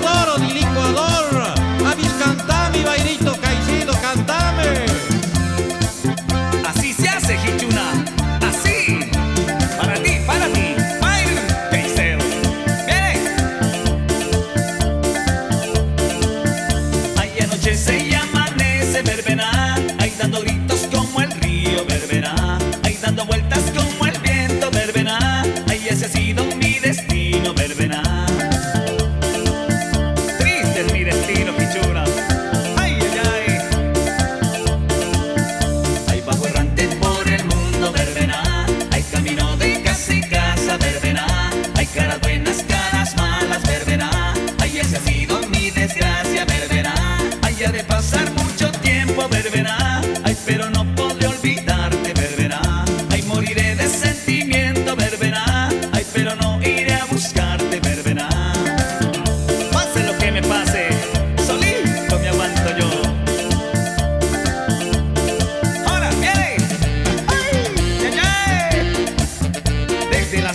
Toro.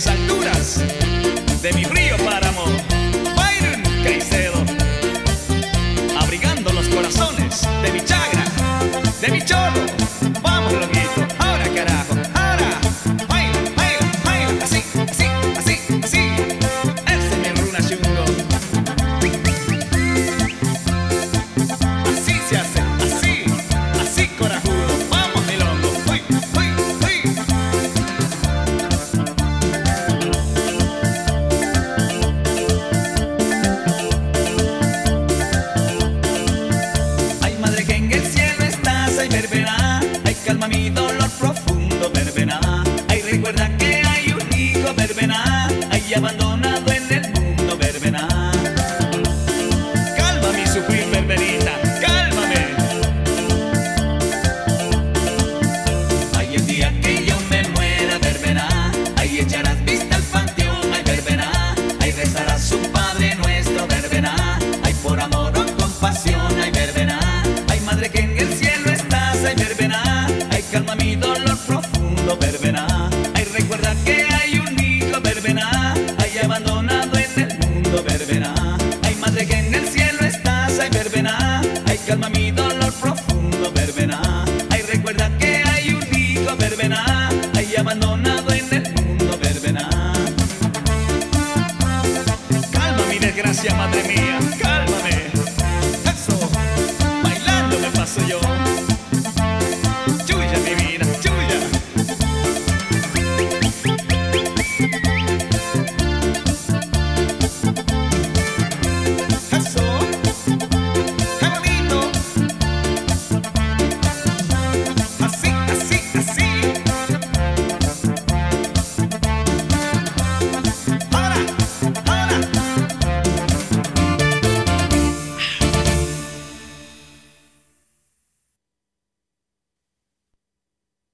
las alturas de mi mami